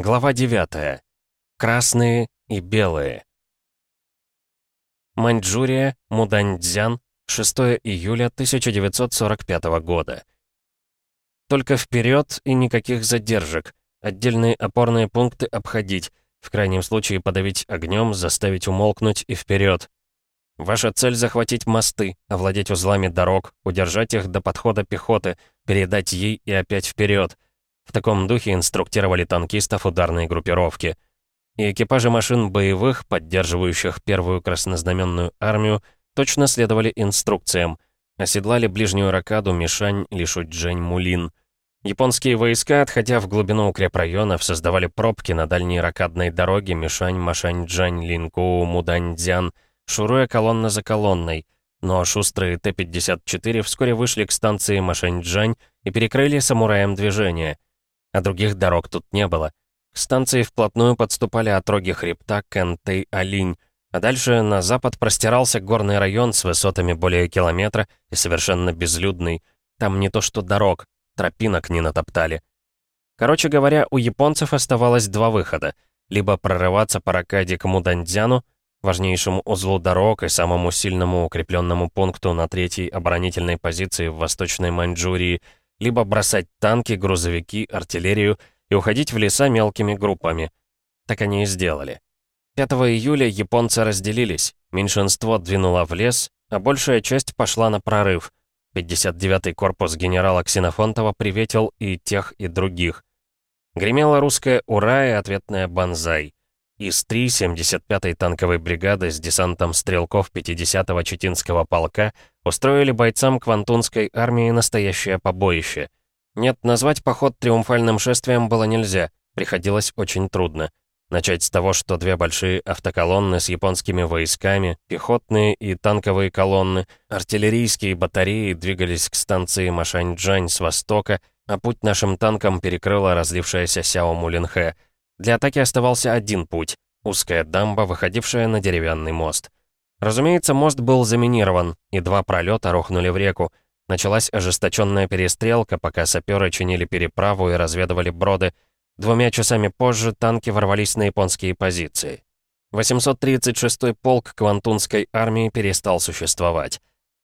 Глава 9. Красные и белые. Маньчжурия, Муданьцзян, 6 июля 1945 года. Только вперед и никаких задержек. Отдельные опорные пункты обходить, в крайнем случае подавить огнем, заставить умолкнуть и вперед. Ваша цель — захватить мосты, овладеть узлами дорог, удержать их до подхода пехоты, передать ей и опять вперед. В таком духе инструктировали танкистов ударной группировки — и экипажи машин боевых, поддерживающих первую краснознаменную армию, точно следовали инструкциям. Оседлали ближнюю ракаду Мишань, Лишуджень, Мулин. Японские войска, отходя в глубину укрепрайонов, создавали пробки на дальней ракадной дороге Мишань, Машань-Джань, Линкоу, Мудань-Дзян, шуруя колонна за колонной. Но шустрые Т-54 вскоре вышли к станции Машань-Джань и перекрыли самураем движение. А других дорог тут не было. К станции вплотную подступали отроги хребта Кэнтэй-Алинь, а дальше на запад простирался горный район с высотами более километра и совершенно безлюдный. Там не то что дорог, тропинок не натоптали. Короче говоря, у японцев оставалось два выхода. Либо прорываться по ракаде к Мудандзяну, важнейшему узлу дорог и самому сильному укрепленному пункту на третьей оборонительной позиции в Восточной Маньчжурии, либо бросать танки, грузовики, артиллерию и уходить в леса мелкими группами. Так они и сделали. 5 июля японцы разделились, меньшинство двинуло в лес, а большая часть пошла на прорыв. 59-й корпус генерала Ксенофонтова приветил и тех, и других. Гремела русская «Ура» и ответная «Бонзай». ИС-3 75-й танковой бригады с десантом стрелков 50-го Читинского полка устроили бойцам Квантунской армии настоящее побоище. Нет, назвать поход триумфальным шествием было нельзя, приходилось очень трудно. Начать с того, что две большие автоколонны с японскими войсками, пехотные и танковые колонны, артиллерийские батареи двигались к станции Машань-Джань с востока, а путь нашим танкам перекрыла разлившаяся Сяо Мулинхэ. Для атаки оставался один путь — узкая дамба, выходившая на деревянный мост. Разумеется, мост был заминирован, и два пролета рухнули в реку — Началась ожесточенная перестрелка, пока саперы чинили переправу и разведывали броды. Двумя часами позже танки ворвались на японские позиции. 836-й полк Квантунской армии перестал существовать.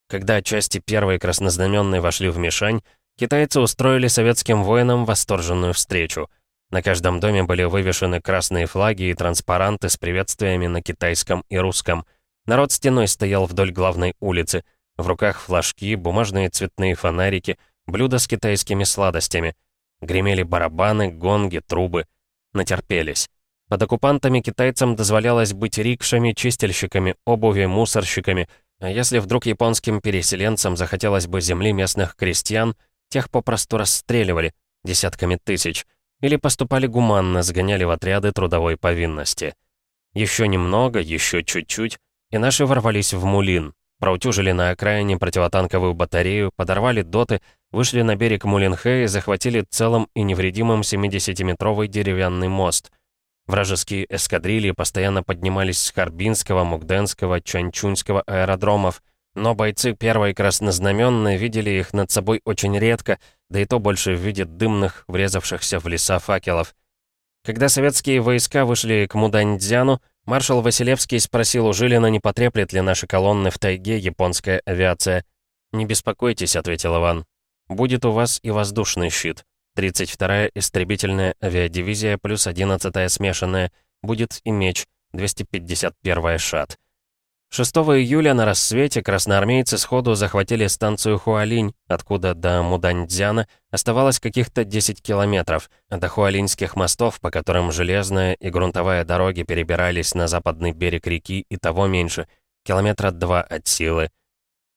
Когда части первой краснознаменной вошли в Мишань, китайцы устроили советским воинам восторженную встречу. На каждом доме были вывешены красные флаги и транспаранты с приветствиями на китайском и русском. Народ стеной стоял вдоль главной улицы — в руках флажки, бумажные цветные фонарики, блюда с китайскими сладостями. Гремели барабаны, гонги, трубы. Натерпелись. Под оккупантами китайцам дозволялось быть рикшами, чистильщиками, обуви, мусорщиками, а если вдруг японским переселенцам захотелось бы земли местных крестьян, тех попросту расстреливали, десятками тысяч, или поступали гуманно, сгоняли в отряды трудовой повинности. Еще немного, еще чуть-чуть, и наши ворвались в Мулин, проутюжили на окраине противотанковую батарею, подорвали доты, вышли на берег Мулинхэ и захватили целым и невредимым 70-метровый деревянный мост. Вражеские эскадрильи постоянно поднимались с Харбинского, Мугденского, Чанчунского аэродромов, но бойцы первой краснознаменной видели их над собой очень редко, да и то больше в виде дымных, врезавшихся в леса факелов. Когда советские войска вышли к Муданьцзяну, Маршал Василевский спросил у Жилина, не потреплет ли наши колонны в тайге японская авиация. «Не беспокойтесь», — ответил Иван. «Будет у вас и воздушный щит. 32-я истребительная авиадивизия плюс 11-я смешанная. Будет и меч, 251-я ШАТ. 6 июля на рассвете красноармейцы сходу захватили станцию Хуалинь, откуда до Муданьцзяна оставалось каких-то 10 километров, а до Хуалиньских мостов, по которым железная и грунтовая дороги перебирались на западный берег реки и того меньше, километра два от силы.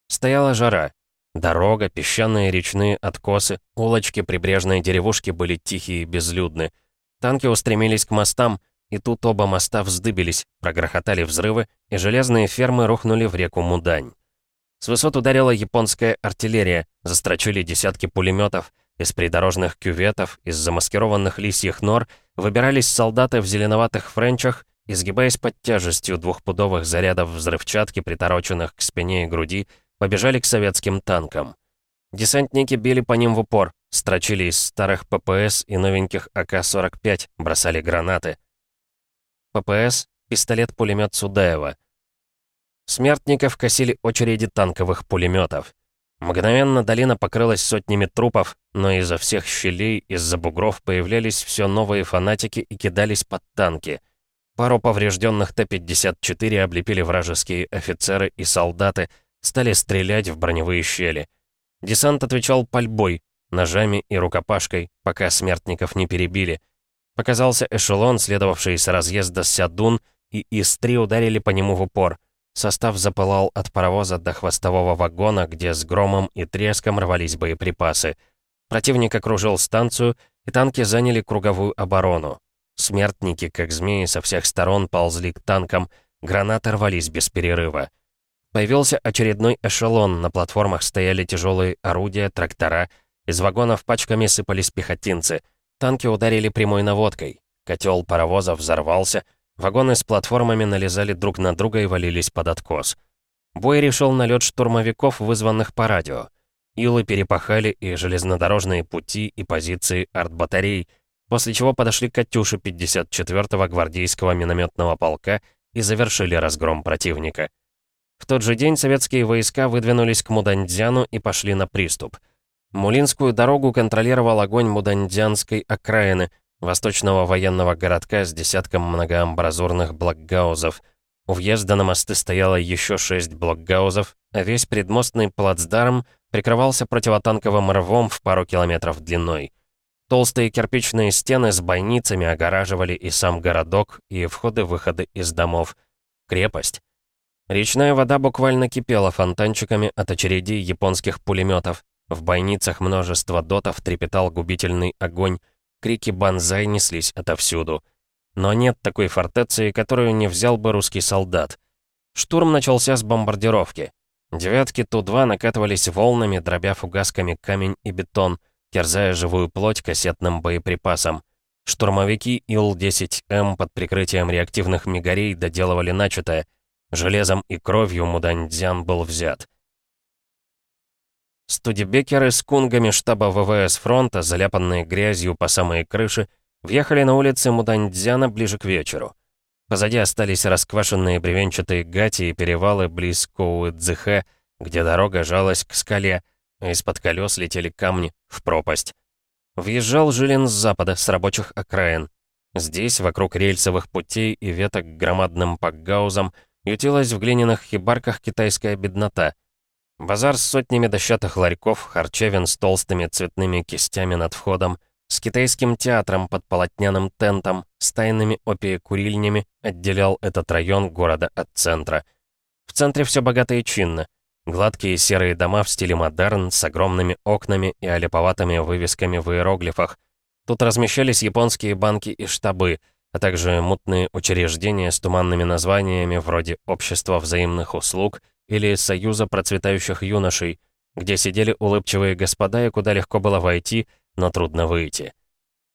Стояла жара. Дорога, песчаные речные откосы, улочки прибрежной деревушки были тихие и безлюдны. Танки устремились к мостам, и тут оба моста вздыбились, прогрохотали взрывы, и железные фермы рухнули в реку Мудань. С высот ударила японская артиллерия, застрочили десятки пулеметов, из придорожных кюветов, из замаскированных лисьих нор выбирались солдаты в зеленоватых френчах, изгибаясь под тяжестью двухпудовых зарядов взрывчатки, притороченных к спине и груди, побежали к советским танкам. Десантники били по ним в упор, строчили из старых ППС и новеньких АК-45, бросали гранаты. ППС — пистолет-пулемет Судаева. Смертников косили очереди танковых пулеметов. Мгновенно долина покрылась сотнями трупов, но изо всех щелей, из-за бугров появлялись все новые фанатики и кидались под танки. Пару поврежденных Т-54 облепили вражеские офицеры и солдаты, стали стрелять в броневые щели. Десант отвечал пальбой, ножами и рукопашкой, пока смертников не перебили. Показался эшелон, следовавший с разъезда Сядун, и ИС-3 ударили по нему в упор. Состав запылал от паровоза до хвостового вагона, где с громом и треском рвались боеприпасы. Противник окружил станцию, и танки заняли круговую оборону. Смертники, как змеи, со всех сторон ползли к танкам, гранаты рвались без перерыва. Появился очередной эшелон, на платформах стояли тяжелые орудия, трактора, из вагонов пачками сыпались пехотинцы. Танки ударили прямой наводкой. Котел паровоза взорвался, вагоны с платформами налезали друг на друга и валились под откос. Бой решил налет штурмовиков, вызванных по радио. Илы перепахали и железнодорожные пути, и позиции артбатарей, после чего подошли «Катюши» 54-го гвардейского минометного полка и завершили разгром противника. В тот же день советские войска выдвинулись к Мудандзяну и пошли на приступ. Мулинскую дорогу контролировал огонь Мудандзянской окраины, восточного военного городка с десятком многоамбразурных блокгаузов. У въезда на мосты стояло еще шесть блокгаузов, а весь предмостный плацдарм прикрывался противотанковым рвом в пару километров длиной. Толстые кирпичные стены с бойницами огораживали и сам городок, и входы-выходы из домов. Крепость. Речная вода буквально кипела фонтанчиками от очередей японских пулеметов. В бойницах множество дотов трепетал губительный огонь. Крики банзай неслись отовсюду. Но нет такой фортеции, которую не взял бы русский солдат. Штурм начался с бомбардировки. Девятки Ту-2 накатывались волнами, дробя фугасками камень и бетон, терзая живую плоть кассетным боеприпасом. Штурмовики Ил-10М под прикрытием реактивных мигарей доделывали начатое — Железом и кровью Мудандзян был взят. Студебекеры с кунгами штаба ВВС фронта, заляпанные грязью по самые крыши, въехали на улицы Мудандзяна ближе к вечеру. Позади остались расквашенные бревенчатые гати и перевалы близ Коуэдзихэ, где дорога жалась к скале, а из-под колес летели камни в пропасть. Въезжал Жилин с запада, с рабочих окраин. Здесь, вокруг рельсовых путей и веток громадным пакгаузом, ютилась в глиняных хибарках китайская беднота. Базар с сотнями дощатых ларьков, харчевин с толстыми цветными кистями над входом, с китайским театром под полотняным тентом, с тайными опиекурильнями отделял этот район города от центра. В центре все богато и чинно. Гладкие серые дома в стиле модерн с огромными окнами и олиповатыми вывесками в иероглифах. Тут размещались японские банки и штабы — а также мутные учреждения с туманными названиями вроде «Общества взаимных услуг» или «Союза процветающих юношей», где сидели улыбчивые господа и куда легко было войти, но трудно выйти.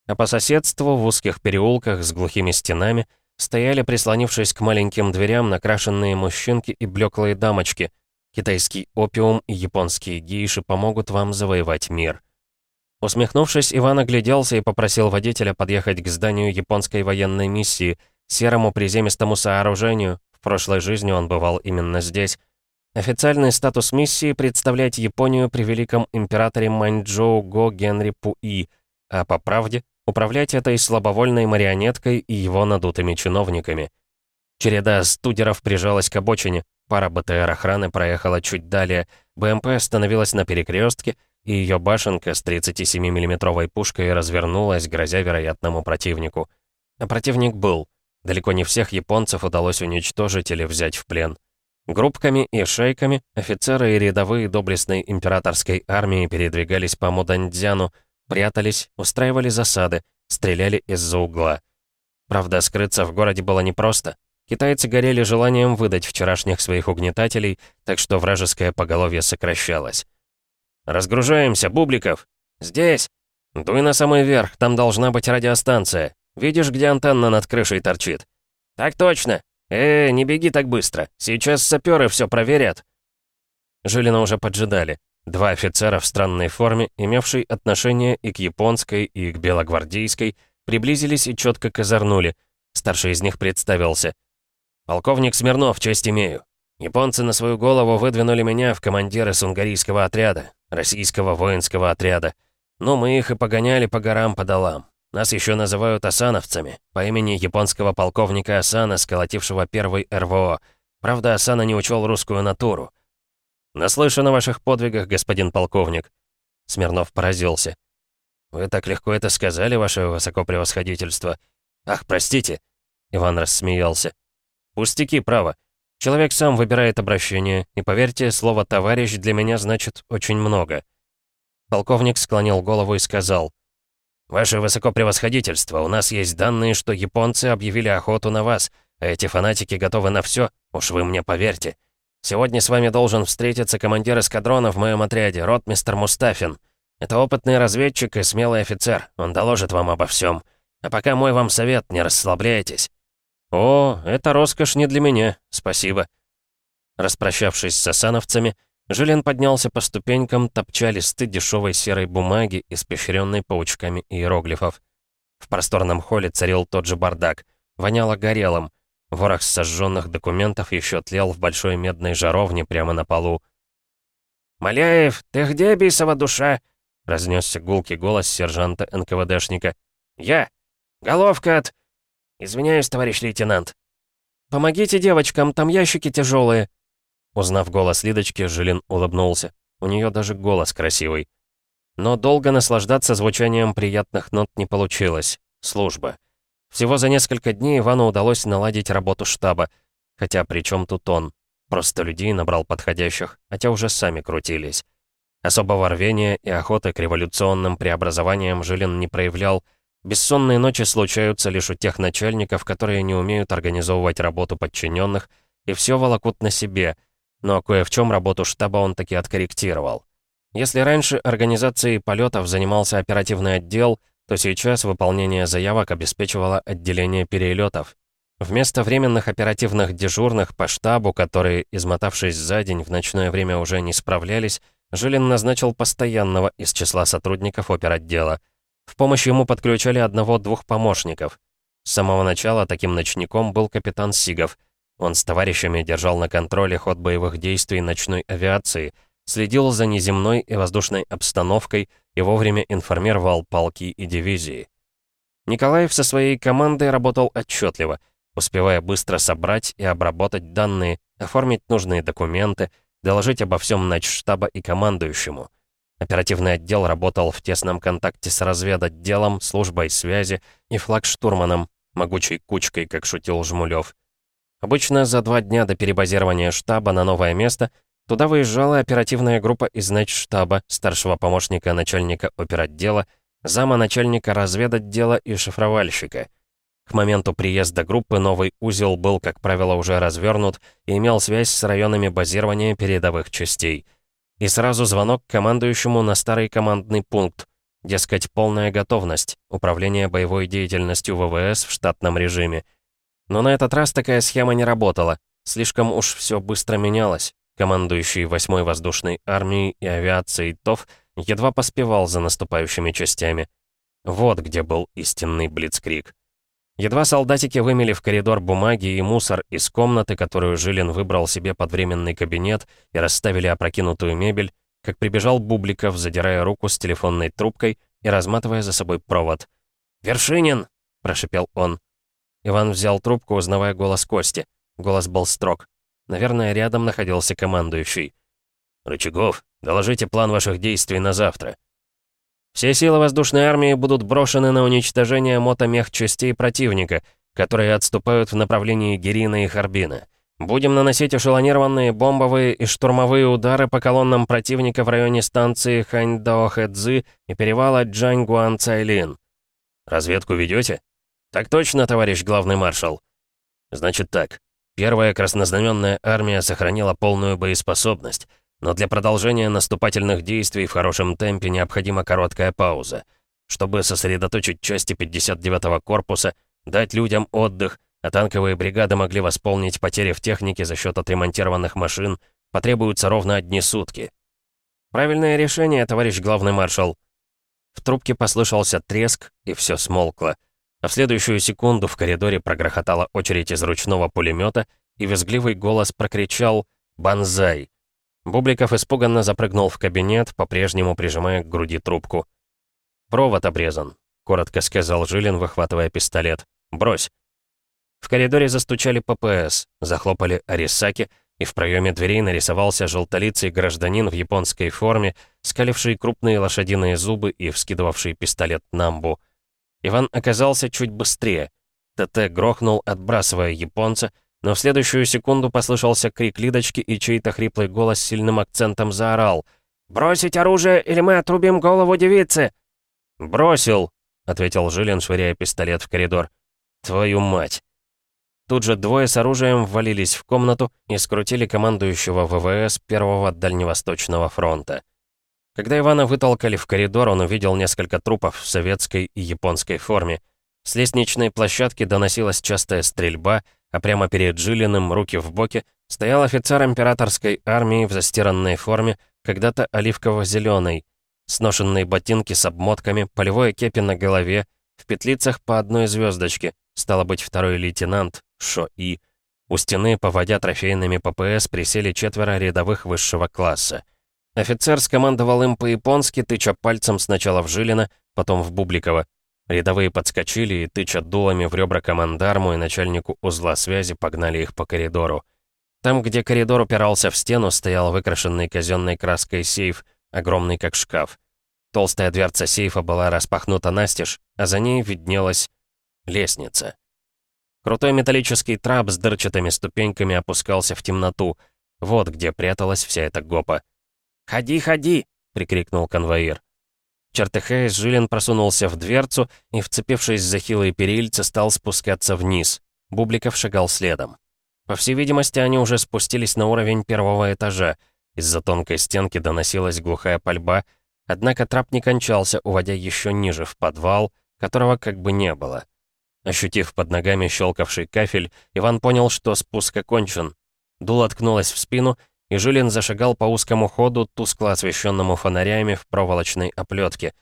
А по соседству, в узких переулках с глухими стенами, стояли, прислонившись к маленьким дверям, накрашенные мужчинки и блеклые дамочки. Китайский опиум и японские гейши помогут вам завоевать мир. Усмехнувшись, Иван огляделся и попросил водителя подъехать к зданию японской военной миссии, серому приземистому сооружению. В прошлой жизни он бывал именно здесь. Официальный статус миссии — представлять Японию при великом императоре Маньчжоу Го Генри Пуи, а по правде — управлять этой слабовольной марионеткой и его надутыми чиновниками. Череда студеров прижалась к обочине, пара БТР охраны проехала чуть далее, БМП остановилась на перекрестке — и ее башенка с 37 миллиметровой пушкой развернулась, грозя вероятному противнику. А противник был. Далеко не всех японцев удалось уничтожить или взять в плен. Группками и шейками офицеры и рядовые доблестной императорской армии передвигались по Мудандзяну, прятались, устраивали засады, стреляли из-за угла. Правда, скрыться в городе было непросто. Китайцы горели желанием выдать вчерашних своих угнетателей, так что вражеское поголовье сокращалось. «Разгружаемся, Бубликов!» «Здесь!» «Дуй на самый верх, там должна быть радиостанция. Видишь, где антенна над крышей торчит?» «Так точно! Э, не беги так быстро, сейчас саперы все проверят!» Жилина уже поджидали. Два офицера в странной форме, имевшие отношение и к японской, и к белогвардейской, приблизились и четко козырнули. Старший из них представился. «Полковник Смирнов, честь имею. Японцы на свою голову выдвинули меня в командиры сунгарийского отряда, российского воинского отряда. Ну, мы их и погоняли по горам по долам. Нас еще называют осановцами, по имени японского полковника Асана, сколотившего первый РВО. Правда, Асана не учел русскую натуру. «Наслышан о ваших подвигах, господин полковник». Смирнов поразился. «Вы так легко это сказали, ваше высокопревосходительство. Ах, простите!» Иван рассмеялся. «Пустяки, право. Человек сам выбирает обращение, и поверьте, слово «товарищ» для меня значит очень много». Полковник склонил голову и сказал. «Ваше высокопревосходительство, у нас есть данные, что японцы объявили охоту на вас, а эти фанатики готовы на все, уж вы мне поверьте. Сегодня с вами должен встретиться командир эскадрона в моем отряде, ротмистер Мустафин. Это опытный разведчик и смелый офицер. Он доложит вам обо всем. А пока мой вам совет, не расслабляйтесь». «О, это роскошь не для меня. Спасибо». Распрощавшись с осановцами, Жилин поднялся по ступенькам, топча листы дешевой серой бумаги, испещренной паучками иероглифов. В просторном холле царил тот же бардак. Воняло горелым. Ворох сожженных документов еще тлел в большой медной жаровне прямо на полу. «Маляев, ты где, бисова душа?» — разнесся гулкий голос сержанта НКВДшника. «Я! Головка от...» «Извиняюсь, товарищ лейтенант». «Помогите девочкам, там ящики тяжелые. Узнав голос Лидочки, Жилин улыбнулся. У нее даже голос красивый. Но долго наслаждаться звучанием приятных нот не получилось. Служба. Всего за несколько дней Ивану удалось наладить работу штаба. Хотя при чем тут он? Просто людей набрал подходящих, хотя уже сами крутились. Особого рвения и охоты к революционным преобразованиям Жилин не проявлял. Бессонные ночи случаются лишь у тех начальников, которые не умеют организовывать работу подчиненных, и все волокут на себе, но кое в чем работу штаба он таки откорректировал. Если раньше организацией полетов занимался оперативный отдел, то сейчас выполнение заявок обеспечивало отделение перелетов. Вместо временных оперативных дежурных по штабу, которые, измотавшись за день, в ночное время уже не справлялись, Жилин назначил постоянного из числа сотрудников оперотдела. В помощь ему подключали одного-двух помощников. С самого начала таким ночником был капитан Сигов. Он с товарищами держал на контроле ход боевых действий ночной авиации, следил за неземной и воздушной обстановкой и вовремя информировал полки и дивизии. Николаев со своей командой работал отчетливо, успевая быстро собрать и обработать данные, оформить нужные документы, доложить обо всем начштаба и командующему. Оперативный отдел работал в тесном контакте с разведотделом, службой связи и флагштурманом, могучей кучкой, как шутил Жмулев. Обычно за два дня до перебазирования штаба на новое место туда выезжала оперативная группа из начштаба, старшего помощника начальника оперотдела, зама начальника разведотдела и шифровальщика — к моменту приезда группы новый узел был, как правило, уже развернут и имел связь с районами базирования передовых частей. И сразу звонок командующему на старый командный пункт. Дескать, полная готовность, управление боевой деятельностью ВВС в штатном режиме. Но на этот раз такая схема не работала. Слишком уж все быстро менялось. Командующий 8-й воздушной армией и авиацией ТОВ едва поспевал за наступающими частями. Вот где был истинный блицкрик. Едва солдатики вымели в коридор бумаги и мусор из комнаты, которую Жилин выбрал себе под временный кабинет, и расставили опрокинутую мебель, как прибежал Бубликов, задирая руку с телефонной трубкой и разматывая за собой провод. «Вершинин!» — прошипел он. Иван взял трубку, узнавая голос Кости. Голос был строг. Наверное, рядом находился командующий. «Рычагов, доложите план ваших действий на завтра», все силы воздушной армии будут брошены на уничтожение мотомех частей противника, которые отступают в направлении Герина и Харбина. Будем наносить эшелонированные бомбовые и штурмовые удары по колоннам противника в районе станции Ханьдао-Хэцзы и перевала Джань-Гуан-Цайлин. Разведку ведете? Так точно, товарищ главный маршал. Значит так. Первая краснознаменная армия сохранила полную боеспособность — но для продолжения наступательных действий в хорошем темпе необходима короткая пауза. Чтобы сосредоточить части 59-го корпуса, дать людям отдых, а танковые бригады могли восполнить потери в технике за счет отремонтированных машин, потребуются ровно одни сутки. «Правильное решение, товарищ главный маршал». В трубке послышался треск, и все смолкло. А в следующую секунду в коридоре прогрохотала очередь из ручного пулемета, и визгливый голос прокричал «Бонзай!». Бубликов испуганно запрыгнул в кабинет, по-прежнему прижимая к груди трубку. «Провод обрезан», — коротко сказал Жилин, выхватывая пистолет. «Брось». В коридоре застучали ППС, захлопали арисаки, и в проеме дверей нарисовался желтолицый гражданин в японской форме, скаливший крупные лошадиные зубы и вскидывавший пистолет Намбу. Иван оказался чуть быстрее. ТТ грохнул, отбрасывая японца, но в следующую секунду послышался крик Лидочки, и чей-то хриплый голос с сильным акцентом заорал. «Бросить оружие, или мы отрубим голову девицы!» «Бросил!» — ответил Жилин, швыряя пистолет в коридор. «Твою мать!» Тут же двое с оружием ввалились в комнату и скрутили командующего ВВС Первого Дальневосточного фронта. Когда Ивана вытолкали в коридор, он увидел несколько трупов в советской и японской форме. С лестничной площадки доносилась частая стрельба, а прямо перед Жилиным, руки в боки, стоял офицер императорской армии в застиранной форме, когда-то оливково-зеленой, сношенные ботинки с обмотками, полевое кепи на голове, в петлицах по одной звездочке, стало быть, второй лейтенант, Шо-И. У стены, поводя трофейными ППС, присели четверо рядовых высшего класса. Офицер скомандовал им по-японски, тыча пальцем сначала в Жилина, потом в Бубликова. Рядовые подскочили и, тыча дулами в ребра командарму и начальнику узла связи, погнали их по коридору. Там, где коридор упирался в стену, стоял выкрашенный казенной краской сейф, огромный как шкаф. Толстая дверца сейфа была распахнута настежь, а за ней виднелась лестница. Крутой металлический трап с дырчатыми ступеньками опускался в темноту. Вот где пряталась вся эта гопа. «Ходи, ходи!» — прикрикнул конвоир. Чертыхаясь, Жилин просунулся в дверцу и, вцепившись за хилые перильца, стал спускаться вниз. Бубликов шагал следом. По всей видимости, они уже спустились на уровень первого этажа. Из-за тонкой стенки доносилась глухая пальба, однако трап не кончался, уводя еще ниже, в подвал, которого как бы не было. Ощутив под ногами щелкавший кафель, Иван понял, что спуск окончен. Дуло ткнулось в спину, и Жилин зашагал по узкому ходу, тускло освещенному фонарями в проволочной оплетке.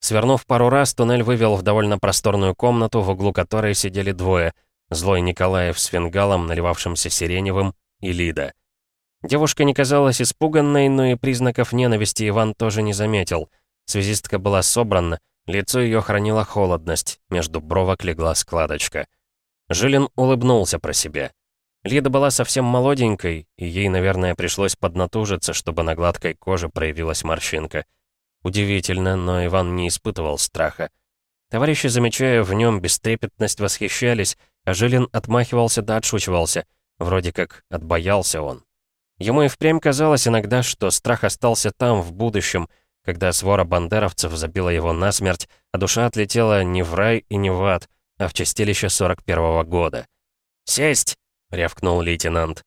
Свернув пару раз, туннель вывел в довольно просторную комнату, в углу которой сидели двое — злой Николаев с фингалом, наливавшимся сиреневым, и Лида. Девушка не казалась испуганной, но и признаков ненависти Иван тоже не заметил. Связистка была собрана, лицо ее хранило холодность, между бровок легла складочка. Жилин улыбнулся про себя. Лида была совсем молоденькой, и ей, наверное, пришлось поднатужиться, чтобы на гладкой коже проявилась морщинка. Удивительно, но Иван не испытывал страха. Товарищи, замечая в нем бестрепетность, восхищались, а Жилин отмахивался да отшучивался. Вроде как отбоялся он. Ему и впрямь казалось иногда, что страх остался там, в будущем, когда свора бандеровцев забила его насмерть, а душа отлетела не в рай и не в ад, а в чистилище 41-го года. «Сесть!» — рявкнул лейтенант.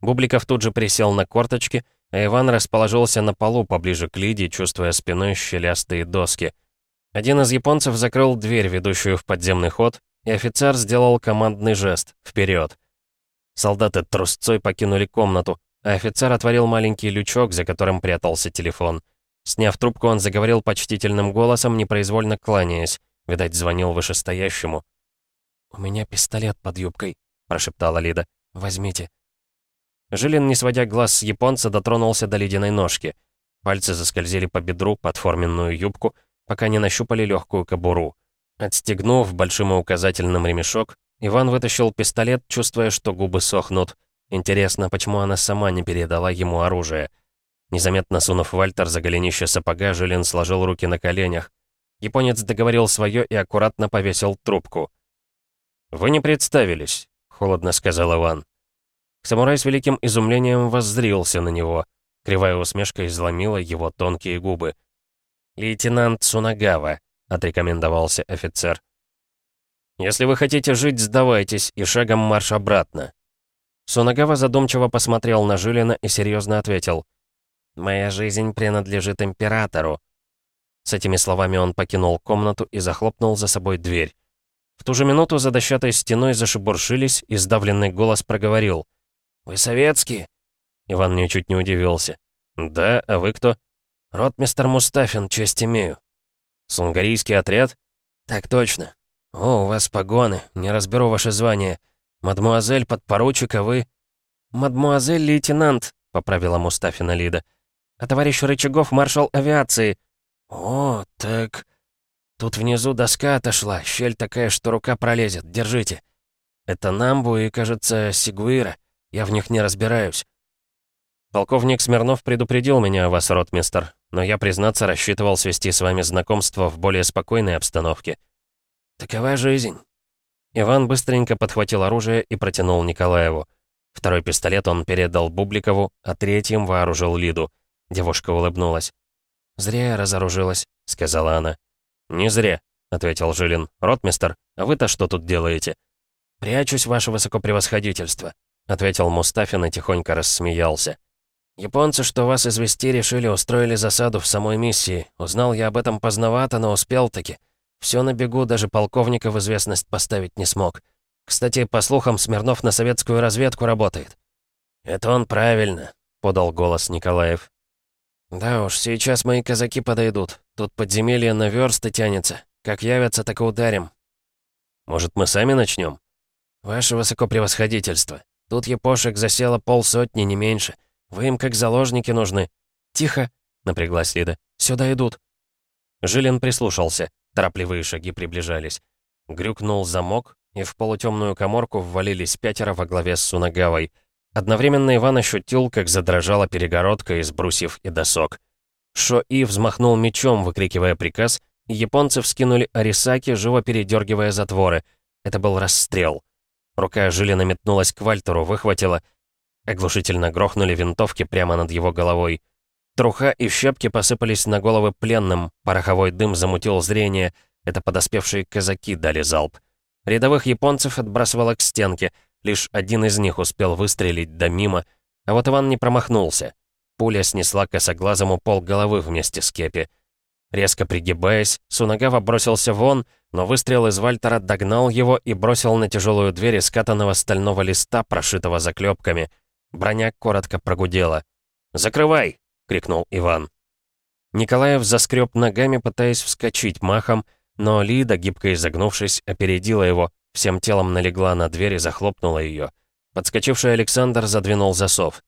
Бубликов тут же присел на корточки, а Иван расположился на полу поближе к Лиде, чувствуя спиной щелястые доски. Один из японцев закрыл дверь, ведущую в подземный ход, и офицер сделал командный жест «Вперед!». Солдаты трусцой покинули комнату, а офицер отворил маленький лючок, за которым прятался телефон. Сняв трубку, он заговорил почтительным голосом, непроизвольно кланяясь. Видать, звонил вышестоящему. «У меня пистолет под юбкой», — прошептала Лида. «Возьмите». Жилин, не сводя глаз с японца, дотронулся до ледяной ножки. Пальцы заскользили по бедру под форменную юбку, пока не нащупали легкую кобуру. Отстегнув большим и указательным ремешок, Иван вытащил пистолет, чувствуя, что губы сохнут. Интересно, почему она сама не передала ему оружие? Незаметно сунув Вальтер за голенище сапога, Жилин сложил руки на коленях. Японец договорил свое и аккуратно повесил трубку. «Вы не представились холодно сказал Иван. Самурай с великим изумлением воззрился на него. Кривая усмешка изломила его тонкие губы. «Лейтенант Сунагава», — отрекомендовался офицер. «Если вы хотите жить, сдавайтесь, и шагом марш обратно». Сунагава задумчиво посмотрел на Жилина и серьезно ответил. «Моя жизнь принадлежит императору». С этими словами он покинул комнату и захлопнул за собой дверь. В ту же минуту за дощатой стеной зашебуршились, и сдавленный голос проговорил. «Вы советские?» Иван ничуть не удивился. «Да, а вы кто?» «Ротмистер Мустафин, честь имею». «Сунгарийский отряд?» «Так точно. О, у вас погоны, не разберу ваше звание. Мадмуазель подпоручик, а вы...» «Мадмуазель лейтенант», — поправила Мустафина Лида. «А товарищ Рычагов маршал авиации». «О, так...» «Тут внизу доска отошла, щель такая, что рука пролезет. Держите». «Это Намбу и, кажется, Сигуира. Я в них не разбираюсь». «Полковник Смирнов предупредил меня о вас, ротмистер, но я, признаться, рассчитывал свести с вами знакомство в более спокойной обстановке». «Такова жизнь». Иван быстренько подхватил оружие и протянул Николаеву. Второй пистолет он передал Бубликову, а третьим вооружил Лиду. Девушка улыбнулась. «Зря я разоружилась», — сказала она. «Не зря», — ответил Жилин. «Ротмистер, а вы-то что тут делаете?» «Прячусь, ваше высокопревосходительство», — ответил Мустафин и тихонько рассмеялся. «Японцы, что вас извести решили, устроили засаду в самой миссии. Узнал я об этом поздновато, но успел-таки. Все на бегу, даже полковника в известность поставить не смог. Кстати, по слухам, Смирнов на советскую разведку работает». «Это он правильно», — подал голос Николаев. «Да уж, сейчас мои казаки подойдут. Тут подземелье на версты тянется. Как явятся, так и ударим». «Может, мы сами начнем? «Ваше высокопревосходительство, тут япошек засело полсотни, не меньше. Вы им как заложники нужны». «Тихо», — напряглась Лида. «Сюда идут». Жилин прислушался. Торопливые шаги приближались. Грюкнул замок, и в полутемную коморку ввалились пятеро во главе с Сунагавой. Одновременно Иван ощутил, как задрожала перегородка из брусьев и досок. Шо-И взмахнул мечом, выкрикивая приказ, и японцы вскинули арисаки, живо передергивая затворы. Это был расстрел. Рука Жилина метнулась к Вальтеру, выхватила. Оглушительно грохнули винтовки прямо над его головой. Труха и щепки посыпались на головы пленным, пороховой дым замутил зрение. Это подоспевшие казаки дали залп. Рядовых японцев отбрасывало к стенке, лишь один из них успел выстрелить до мимо, а вот Иван не промахнулся. Пуля снесла косоглазому пол головы вместе с кепи. Резко пригибаясь, Сунагава бросился вон, но выстрел из Вальтера догнал его и бросил на тяжелую дверь из катанного стального листа, прошитого заклепками. Броня коротко прогудела. «Закрывай!» — крикнул Иван. Николаев заскреб ногами, пытаясь вскочить махом, но Лида, гибко изогнувшись, опередила его, всем телом налегла на дверь и захлопнула ее. Подскочивший Александр задвинул засов.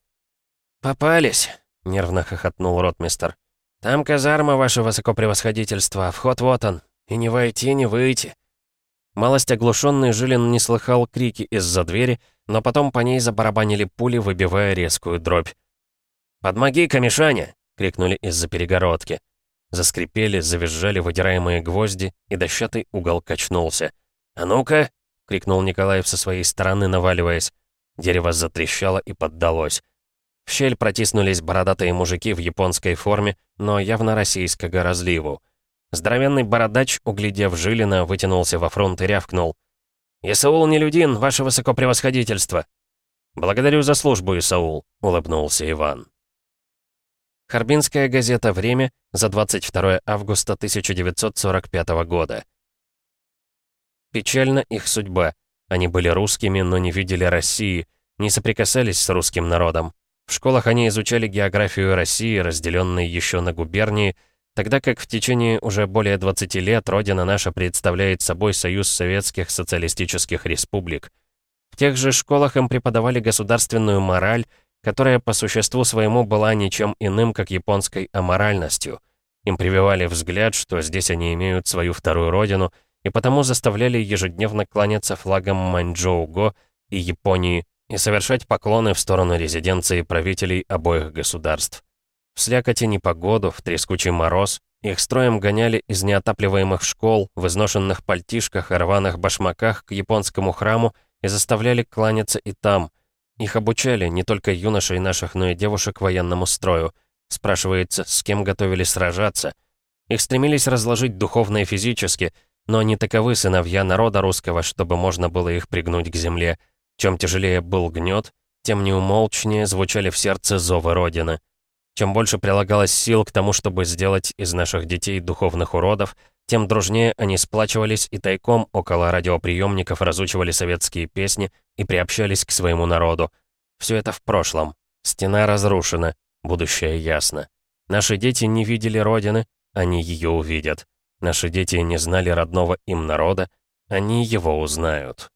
«Попались!» — нервно хохотнул ротмистер. «Там казарма, ваше высокопревосходительство, вход вот он, и не войти, не выйти». Малость оглушенный Жилин не слыхал крики из-за двери, но потом по ней забарабанили пули, выбивая резкую дробь. «Подмоги-ка, Мишаня!» — крикнули из-за перегородки. Заскрипели, завизжали выдираемые гвозди, и дощатый угол качнулся. «А ну-ка!» — крикнул Николаев со своей стороны, наваливаясь. Дерево затрещало и поддалось. В щель протиснулись бородатые мужики в японской форме, но явно российского разливу. Здоровенный бородач, углядев Жилина, вытянулся во фронт и рявкнул. «Исаул Нелюдин, ваше высокопревосходительство!» «Благодарю за службу, Исаул», — улыбнулся Иван. Харбинская газета «Время» за 22 августа 1945 года. Печальна их судьба. Они были русскими, но не видели России, не соприкасались с русским народом. В школах они изучали географию России, разделенной еще на губернии, тогда как в течение уже более 20 лет Родина наша представляет собой Союз Советских Социалистических Республик. В тех же школах им преподавали государственную мораль, которая по существу своему была ничем иным, как японской аморальностью. Им прививали взгляд, что здесь они имеют свою вторую родину, и потому заставляли ежедневно кланяться флагам Маньчжоу-го и Японии и совершать поклоны в сторону резиденции правителей обоих государств. В слякоти непогоду, в трескучий мороз, их строем гоняли из неотапливаемых школ, в изношенных пальтишках и рваных башмаках к японскому храму и заставляли кланяться и там. Их обучали не только юношей наших, но и девушек военному строю. Спрашивается, с кем готовили сражаться. Их стремились разложить духовно и физически, но не таковы сыновья народа русского, чтобы можно было их пригнуть к земле. Чем тяжелее был гнет, тем неумолчнее звучали в сердце зовы Родины. Чем больше прилагалось сил к тому, чтобы сделать из наших детей духовных уродов, тем дружнее они сплачивались и тайком около радиоприемников разучивали советские песни и приобщались к своему народу. Все это в прошлом. Стена разрушена, будущее ясно. Наши дети не видели Родины, они ее увидят. Наши дети не знали родного им народа, они его узнают.